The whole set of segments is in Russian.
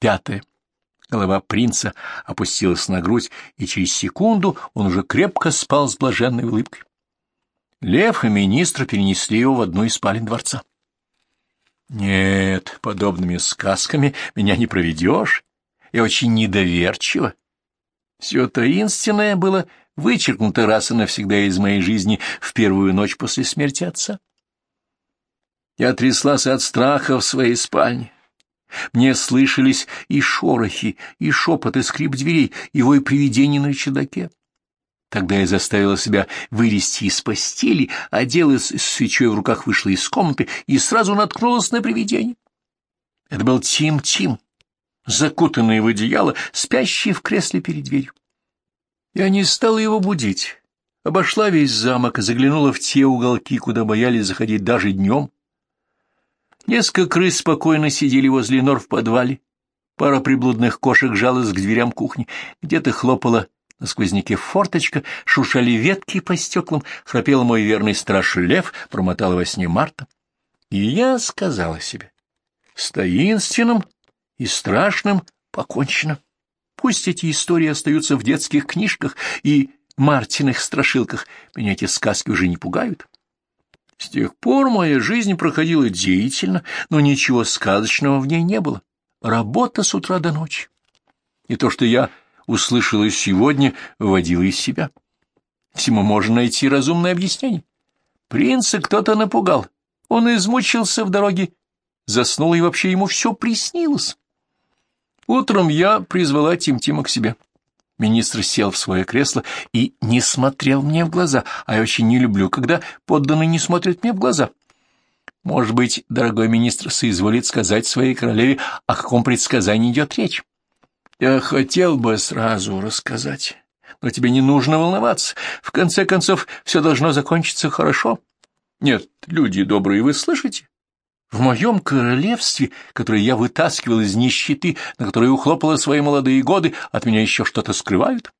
Пятое. Голова принца опустилась на грудь, и через секунду он уже крепко спал с блаженной улыбкой. Лев и министр перенесли его в одну из спален дворца. Нет, подобными сказками меня не проведешь. Я очень недоверчива. Все таинственное было вычеркнуто раз и навсегда из моей жизни в первую ночь после смерти отца. Я тряслась от страха в своей спальне. Мне слышались и шорохи, и шепот, и скрип дверей, и вой привидений на чердаке. Тогда я заставила себя вылезти из постели, оделась с свечой в руках, вышла из комнаты и сразу наткнулась на привидение. Это был Тим-Тим, закутанный в одеяло, спящий в кресле перед дверью. Я не стала его будить, обошла весь замок и заглянула в те уголки, куда боялись заходить даже днем. Несколько крыс спокойно сидели возле нор в подвале, пара приблудных кошек жалась к дверям кухни, где-то хлопала на сквозняке форточка, шуршали ветки по стеклам, храпел мой верный страж лев, промотал во сне Марта. И я сказала себе, с таинственным и страшным покончено. Пусть эти истории остаются в детских книжках и Мартиных страшилках, меня эти сказки уже не пугают. С тех пор моя жизнь проходила деятельно, но ничего сказочного в ней не было. Работа с утра до ночи. И то, что я услышала сегодня, выводила из себя. Всему можно найти разумное объяснение. Принца кто-то напугал. Он измучился в дороге, заснул, и вообще ему все приснилось. Утром я призвала Тим-Тима к себе. Министр сел в свое кресло и не смотрел мне в глаза, а я очень не люблю, когда подданные не смотрят мне в глаза. Может быть, дорогой министр соизволит сказать своей королеве, о каком предсказании идет речь? Я хотел бы сразу рассказать, но тебе не нужно волноваться. В конце концов, все должно закончиться хорошо. Нет, люди добрые, вы слышите? В моем королевстве, которое я вытаскивал из нищеты, на которое ухлопала свои молодые годы, от меня еще что-то скрывают.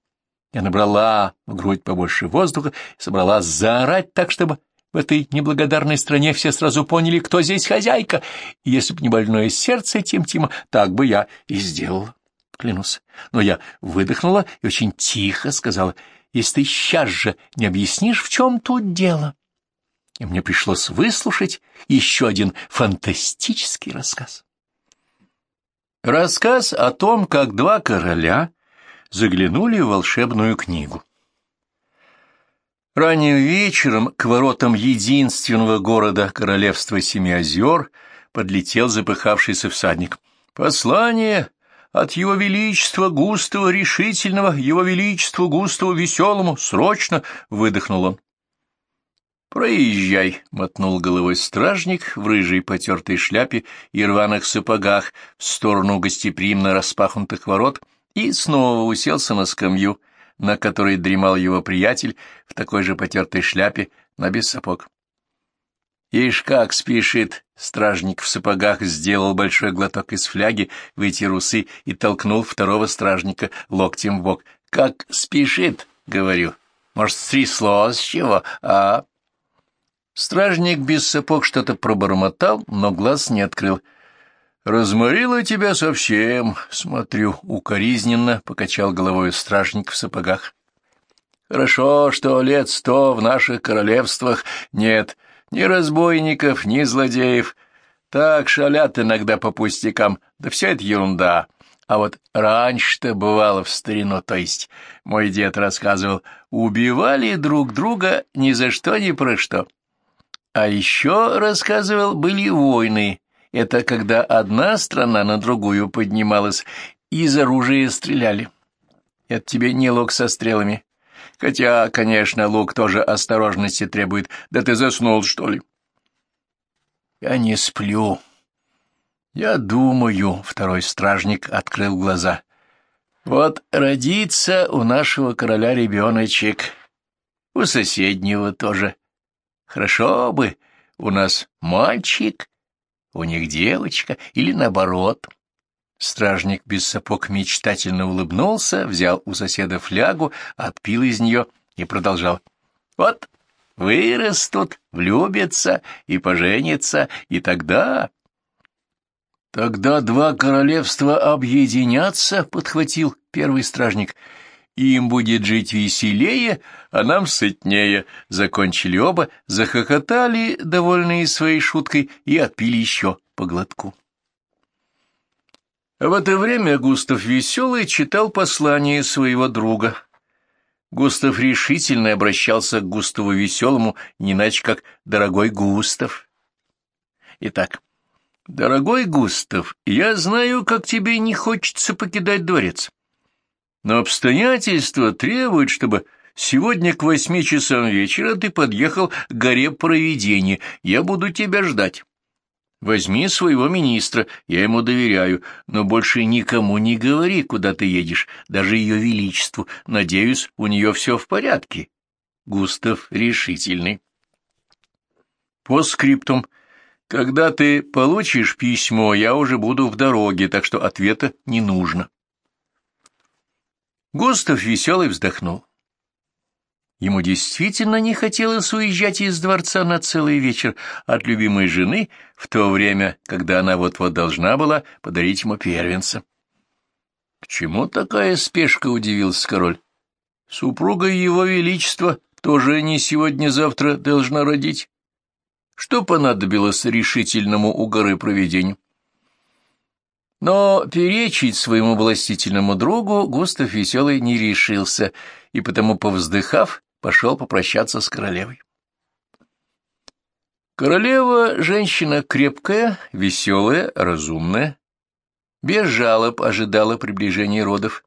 Я набрала в грудь побольше воздуха и собралась заорать так, чтобы в этой неблагодарной стране все сразу поняли, кто здесь хозяйка. И если б не больное сердце Тим-Тима, так бы я и сделала клянусь. Но я выдохнула и очень тихо сказала, если ты сейчас же не объяснишь, в чем тут дело. И мне пришлось выслушать еще один фантастический рассказ. Рассказ о том, как два короля заглянули в волшебную книгу. Ранним вечером к воротам единственного города королевства Семи озер подлетел запыхавшийся всадник. «Послание от его величества густого решительного, его величества густого веселому, срочно!» — выдохнул он. «Проезжай!» — мотнул головой стражник в рыжей потертой шляпе и рваных сапогах в сторону гостеприимно распахнутых ворот и снова уселся на скамью, на которой дремал его приятель в такой же потертой шляпе, но без сапог. Ишь как спешит! Стражник в сапогах сделал большой глоток из фляги, вытер усы и толкнул второго стражника локтем в бок. Как спешит, говорю. Может, стряслось чего, а? Стражник без сапог что-то пробормотал, но глаз не открыл. «Разморило тебя совсем, смотрю, укоризненно», — покачал головой стражник в сапогах. «Хорошо, что лет сто в наших королевствах нет ни разбойников, ни злодеев. Так шалят иногда по пустякам, да вся это ерунда. А вот раньше-то бывало в старину, то есть, мой дед рассказывал, убивали друг друга ни за что, ни про что. А еще, рассказывал, были войны. Это когда одна страна на другую поднималась, и из оружия стреляли. Это тебе не лук со стрелами, Хотя, конечно, лук тоже осторожности требует. Да ты заснул, что ли? Я не сплю. Я думаю, второй стражник открыл глаза. Вот родится у нашего короля ребеночек, у соседнего тоже. Хорошо бы у нас мальчик, у них девочка или наоборот. Стражник без сапог мечтательно улыбнулся, взял у соседа флягу, отпил из нее и продолжал. «Вот вырастут, влюбятся и поженятся, и тогда...» — Тогда два королевства объединятся, — подхватил первый стражник. — Им будет жить веселее, а нам сытнее. Закончили оба, захохотали, довольные своей шуткой, и отпили еще по глотку. В это время Густав Веселый читал послание своего друга. Густав решительно обращался к Густаву Веселому, не иначе как «дорогой Густав». Итак, «Дорогой Густав, я знаю, как тебе не хочется покидать дворец. Но обстоятельства требуют, чтобы сегодня к восьми часам вечера ты подъехал к горе Провидения. Я буду тебя ждать». Возьми своего министра, я ему доверяю, но больше никому не говори, куда ты едешь, даже ее величеству. Надеюсь, у нее все в порядке. Густав решительный. По скриптум. Когда ты получишь письмо, я уже буду в дороге, так что ответа не нужно. Густав веселый вздохнул. Ему действительно не хотелось уезжать из дворца на целый вечер от любимой жены в то время, когда она вот-вот должна была подарить ему первенца. — К чему такая спешка? — удивился король. — Супруга его величества тоже не сегодня-завтра должна родить. Что понадобилось решительному у горы проведению? Но перечить своему властительному другу Густав Веселый не решился, и потому, повздыхав, пошел попрощаться с королевой. Королева — женщина крепкая, веселая, разумная, без жалоб ожидала приближения родов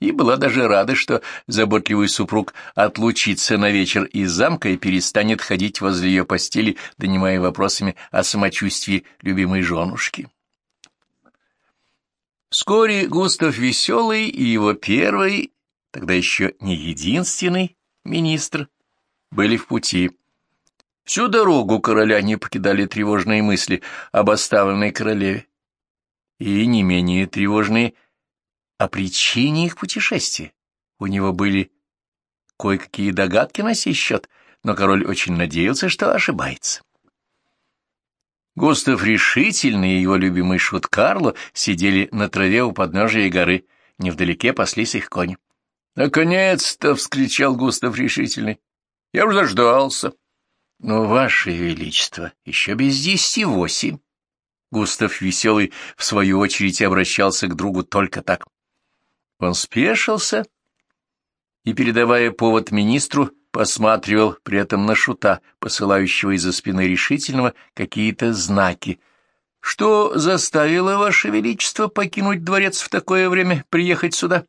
и была даже рада, что заботливый супруг отлучится на вечер из замка и перестанет ходить возле ее постели, донимая вопросами о самочувствии любимой женушки. Вскоре Густав Веселый и его первый, тогда еще не единственный, министр, были в пути. Всю дорогу короля не покидали тревожные мысли об оставленной королеве. И не менее тревожные о причине их путешествия. У него были кое-какие догадки на сей счет, но король очень надеялся, что ошибается. Густав решительный и его любимый шут Карло сидели на траве у подножия горы, невдалеке паслись их кони. «Наконец-то!» — вскричал Густав решительный. «Я уже заждался». «Но, Ваше Величество, еще без десяти восемь». Густав Веселый, в свою очередь, обращался к другу только так. Он спешился и, передавая повод министру, посматривал при этом на шута, посылающего из-за спины решительного какие-то знаки. «Что заставило, Ваше Величество, покинуть дворец в такое время, приехать сюда?»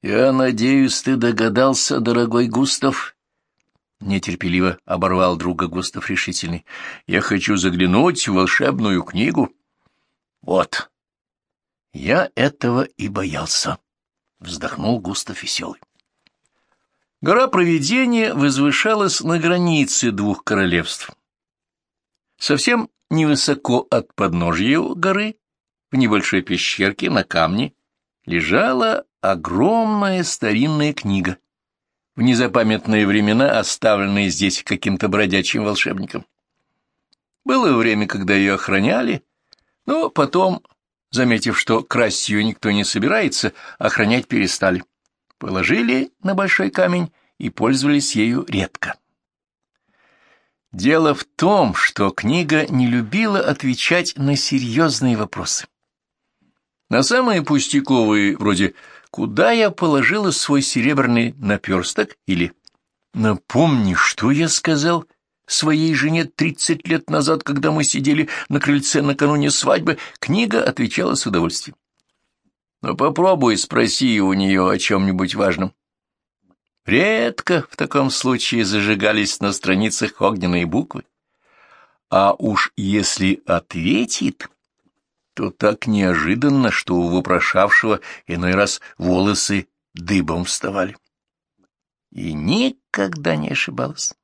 «Я надеюсь, ты догадался, дорогой Густав?» Нетерпеливо оборвал друга Густав решительный. «Я хочу заглянуть в волшебную книгу». «Вот, я этого и боялся», — вздохнул Густав веселый. Гора Провидения возвышалась на границе двух королевств. Совсем невысоко от подножья горы, в небольшой пещерке на камне, лежала огромная старинная книга, в незапамятные времена оставленная здесь каким-то бродячим волшебником. Было время, когда ее охраняли, но потом, заметив, что красть ее никто не собирается, охранять перестали. Положили на большой камень и пользовались ею редко. Дело в том, что книга не любила отвечать на серьезные вопросы. На самые пустяковые, вроде «Куда я положила свой серебряный наперсток?» или «Напомни, что я сказал своей жене тридцать лет назад, когда мы сидели на крыльце накануне свадьбы?» Книга отвечала с удовольствием. «Но попробуй спроси у нее о чем-нибудь важном». Редко в таком случае зажигались на страницах огненные буквы. А уж если ответит, то так неожиданно, что у вопрошавшего иной раз волосы дыбом вставали. И никогда не ошибалась.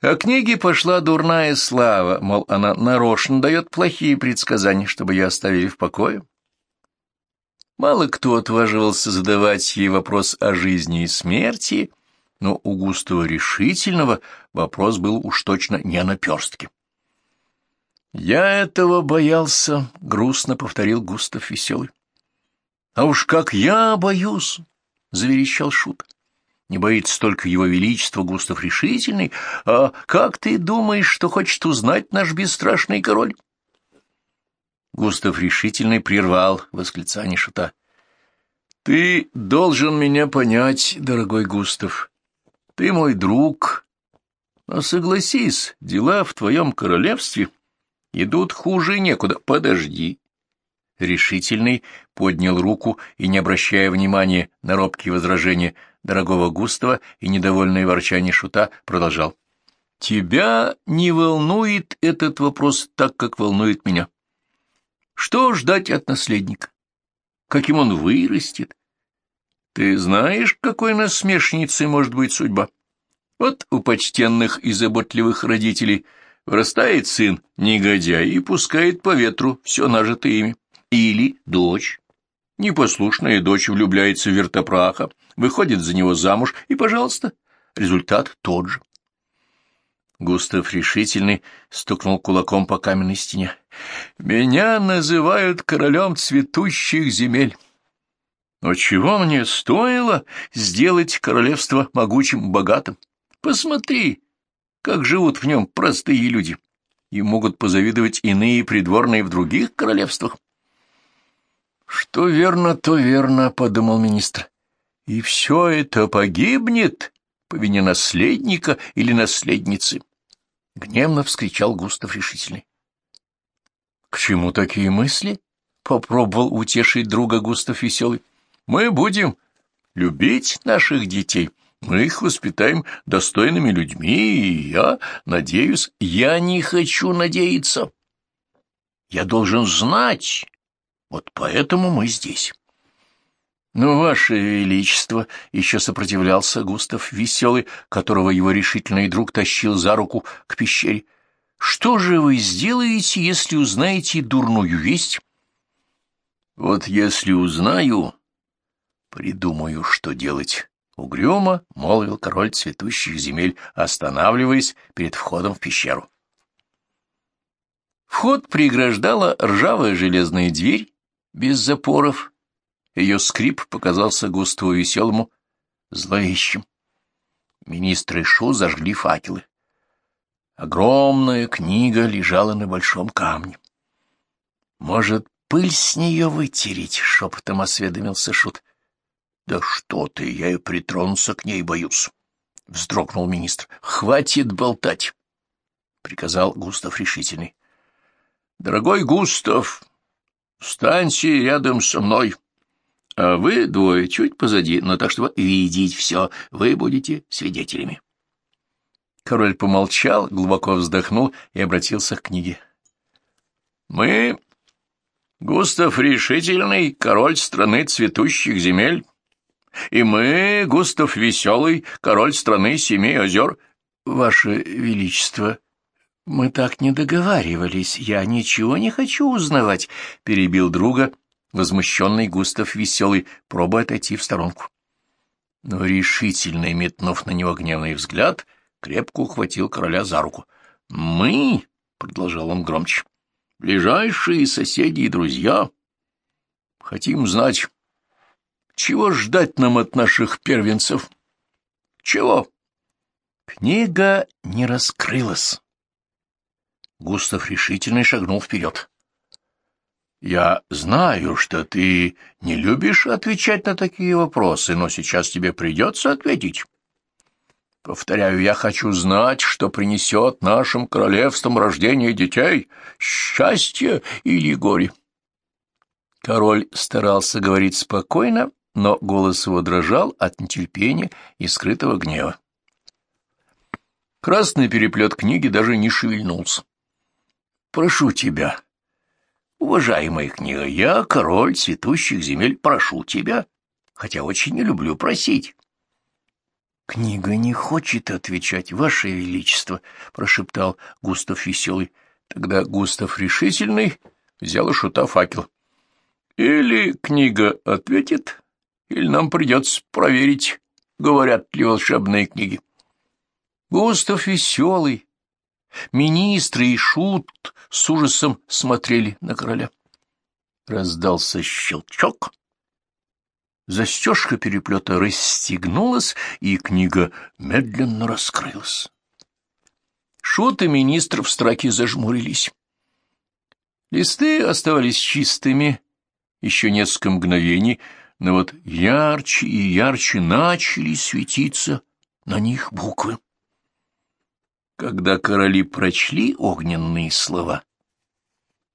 О книге пошла дурная слава, мол, она нарочно дает плохие предсказания, чтобы ее оставили в покое. Мало кто отваживался задавать ей вопрос о жизни и смерти, но у Густава Решительного вопрос был уж точно не о наперстке. Я этого боялся, — грустно повторил Густав Веселый. — А уж как я боюсь, — заверещал Шут. Не боится только его величество Густав Решительный, а как ты думаешь, что хочет узнать наш бесстрашный король? Густав Решительный прервал восклицание Шута. — Ты должен меня понять, дорогой Густав. Ты мой друг. Но согласись, дела в твоем королевстве идут хуже некуда. Подожди. Решительный поднял руку и, не обращая внимания на робкие возражения дорогого Густава и недовольное ворчание шута, продолжал. «Тебя не волнует этот вопрос так, как волнует меня. Что ждать от наследника? Каким он вырастет? Ты знаешь, какой насмешницей может быть судьба? Вот у почтенных и заботливых родителей вырастает сын негодяй и пускает по ветру все нажитое ими. Или дочь. Непослушная дочь влюбляется в вертопраха, выходит за него замуж, и, пожалуйста, результат тот же. Густав решительный стукнул кулаком по каменной стене. «Меня называют королем цветущих земель. Но чего мне стоило сделать королевство могучим, богатым? Посмотри, как живут в нем простые люди, и могут позавидовать иные придворные в других королевствах. Что верно, то верно, — подумал министр. И все это погибнет по вине наследника или наследницы. Гневно вскричал Густав решительный. — К чему такие мысли? — попробовал утешить друга Густав веселый. — Мы будем любить наших детей. Мы их воспитаем достойными людьми, и я надеюсь... Я не хочу надеяться. Я должен знать, вот поэтому мы здесь. Но, Ваше Величество, еще сопротивлялся Густав Веселый, которого его решительный друг тащил за руку к пещере. Что же вы сделаете, если узнаете дурную весть? Вот если узнаю, придумаю, что делать. Угрюмо молвил король цветущих земель, останавливаясь перед входом в пещеру. Вход преграждала ржавая железная дверь, без запоров. Ее скрип показался Густаву веселому зловещим. Министры Шу зажгли факелы. Огромная книга лежала на большом камне. «Может, пыль с нее вытереть?» — шепотом осведомился Шут. «Да что ты, я и притронуться к ней боюсь», — вздрогнул министр. «Хватит болтать», — приказал Густав решительный. «Дорогой Густав, Встаньте рядом со мной. А вы двое чуть позади, но так, чтобы видеть все, вы будете свидетелями. Король помолчал, глубоко вздохнул и обратился к книге. Мы, Густав Решительный, король страны цветущих земель, и мы, Густав Веселый, король страны семи озер. Ваше Величество, «Мы так не договаривались. Я ничего не хочу узнавать», — перебил друга, возмущенный Густав Веселый, пробуя отойти в сторонку. Но решительно метнув на него гневный взгляд, крепко ухватил короля за руку. «Мы», — продолжал он громче, — «ближайшие соседи и друзья, хотим знать, чего ждать нам от наших первенцев? Чего?» Книга не раскрылась. Густав решительно шагнул вперед. «Я знаю, что ты не любишь отвечать на такие вопросы, но сейчас тебе придется ответить. Повторяю, я хочу знать, что принесет нашим королевствам рождение детей, счастье или горе». Король старался говорить спокойно, но голос его дрожал от нетерпения и скрытого гнева. Красный переплет книги даже не шевельнулся. Прошу тебя, уважаемая книга, я, король цветущих земель, прошу тебя, хотя очень не люблю просить. Книга не хочет отвечать, ваше величество, прошептал Густав веселый. Тогда Густав решительный взял у шута факел. Или книга ответит, или нам придется проверить, говорят ли волшебные книги. Густав веселый Министры и шут с ужасом смотрели на короля. Раздался щелчок. Застежка переплета расстегнулась, и книга медленно раскрылась. Шут и министр в строке зажмурились. Листы оставались чистыми еще несколько мгновений, но вот ярче и ярче начали светиться на них буквы. Когда короли прочли огненные слова,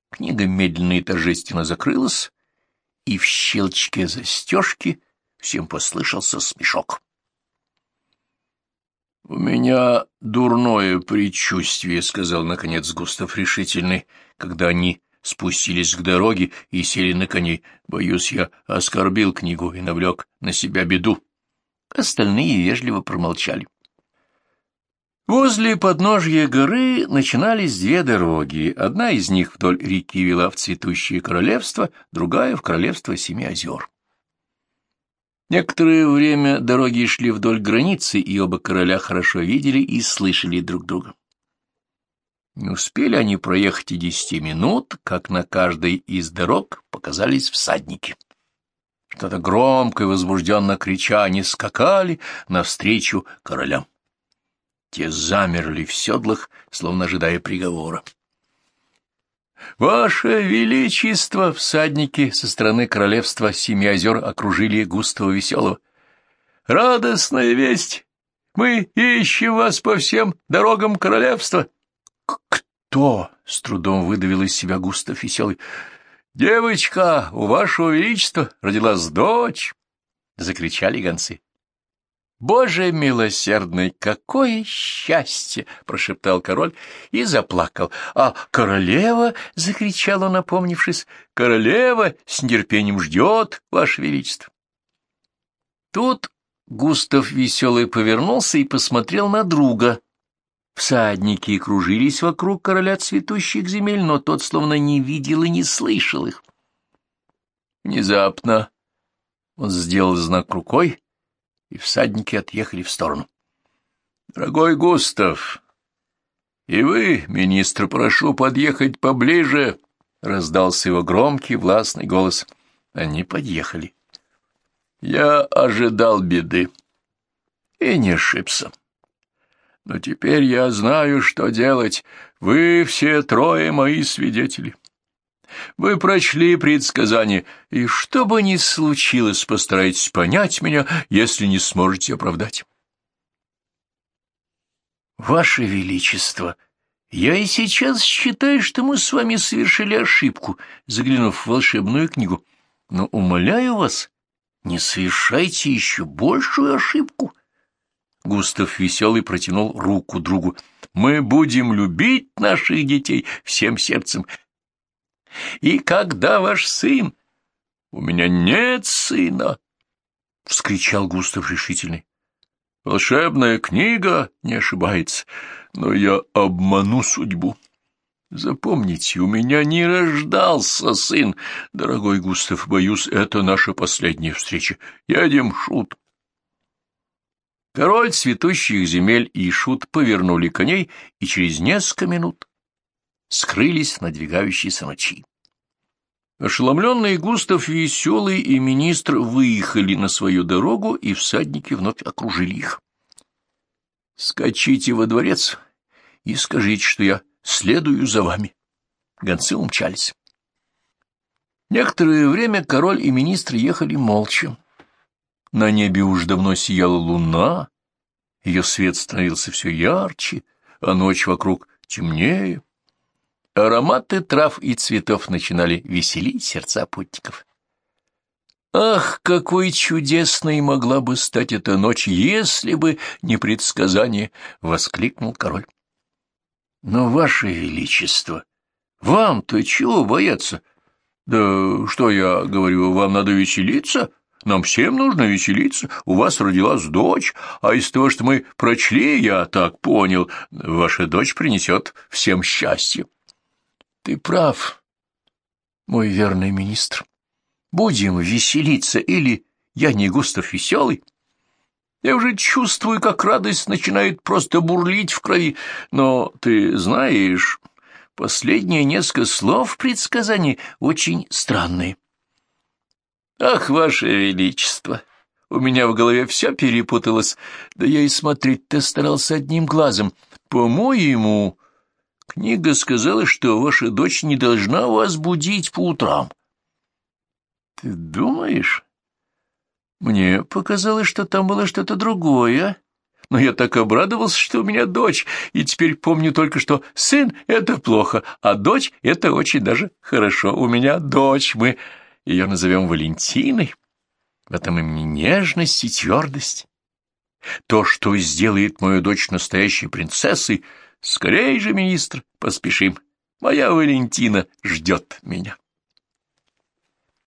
книга медленно и торжественно закрылась, и в щелчке застежки всем послышался смешок. — У меня дурное предчувствие, — сказал, наконец, Густав решительный, когда они спустились к дороге и сели на коней. Боюсь, я оскорбил книгу и навлек на себя беду. Остальные вежливо промолчали. Возле подножья горы начинались две дороги. Одна из них вдоль реки вела в цветущее королевство, другая — в королевство Семи озер. Некоторое время дороги шли вдоль границы, и оба короля хорошо видели и слышали друг друга. Не успели они проехать и десяти минут, как на каждой из дорог показались всадники. Что-то громко и возбужденно крича они скакали навстречу королям. Те замерли в седлах, словно ожидая приговора. «Ваше Величество!» — всадники со стороны королевства Семи озер окружили Густава Веселого. «Радостная весть! Мы ищем вас по всем дорогам королевства!» «Кто?» — с трудом выдавил из себя Густав Веселый. «Девочка, у вашего величества родилась дочь!» — закричали гонцы. «Боже милосердный, какое счастье!» — прошептал король и заплакал. «А королева!» — закричал он, опомнившись. «Королева с нетерпением ждет, ваше величество!» Тут Густав веселый повернулся и посмотрел на друга, Всадники кружились вокруг короля цветущих земель, но тот словно не видел и не слышал их. Внезапно он сделал знак рукой, и всадники отъехали в сторону. — Дорогой Густав, и вы, министр, прошу подъехать поближе, — раздался его громкий властный голос. Они подъехали. Я ожидал беды и не ошибся. Но теперь я знаю, что делать. Вы все трое мои свидетели. Вы прочли предсказание, и что бы ни случилось, постарайтесь понять меня, если не сможете оправдать. Ваше Величество, я и сейчас считаю, что мы с вами совершили ошибку, заглянув в волшебную книгу. Но, умоляю вас, не совершайте еще большую ошибку. Густав Веселый протянул руку другу. «Мы будем любить наших детей всем сердцем. И когда ваш сын...» «У меня нет сына!» — вскричал Густав решительный. «Волшебная книга не ошибается, но я обману судьбу. Запомните, у меня не рождался сын. Дорогой Густав, боюсь, это наша последняя встреча. Едем, шут». Король цветущих земель и Шут повернули коней и через несколько минут скрылись в надвигающейся ночи. Ошеломленный Густав Веселый и министр выехали на свою дорогу, и всадники вновь окружили их. — Скачите во дворец и скажите, что я следую за вами. Гонцы умчались. Некоторое время король и министр ехали молча. На небе уж давно сияла луна, ее свет становился все ярче, а ночь вокруг темнее. Ароматы трав и цветов начинали веселить сердца путников. Ах, какой чудесной могла бы стать эта ночь, если бы не предсказание! — воскликнул король. — Но, ваше величество, вам-то чего бояться? Да что я говорю, вам надо веселиться? — нам всем нужно веселиться. У вас родилась дочь, а из того, что мы прочли, я так понял, ваша дочь принесет всем счастье. Ты прав, мой верный министр. Будем веселиться, или я не Густав Веселый? Я уже чувствую, как радость начинает просто бурлить в крови. Но ты знаешь, последние несколько слов предсказаний очень странные. Ах, ваше величество! У меня в голове все перепуталось, да я и смотреть-то старался одним глазом. По-моему, книга сказала, что ваша дочь не должна вас будить по утрам. Ты думаешь? Мне показалось, что там было что-то другое. Но я так обрадовался, что у меня дочь, и теперь помню только, что сын — это плохо, а дочь — это очень даже хорошо. У меня дочь, мы ее назовем Валентиной. В этом имени нежность и твердость. То, что сделает мою дочь настоящей принцессой, скорее же, министр, поспешим. Моя Валентина ждет меня.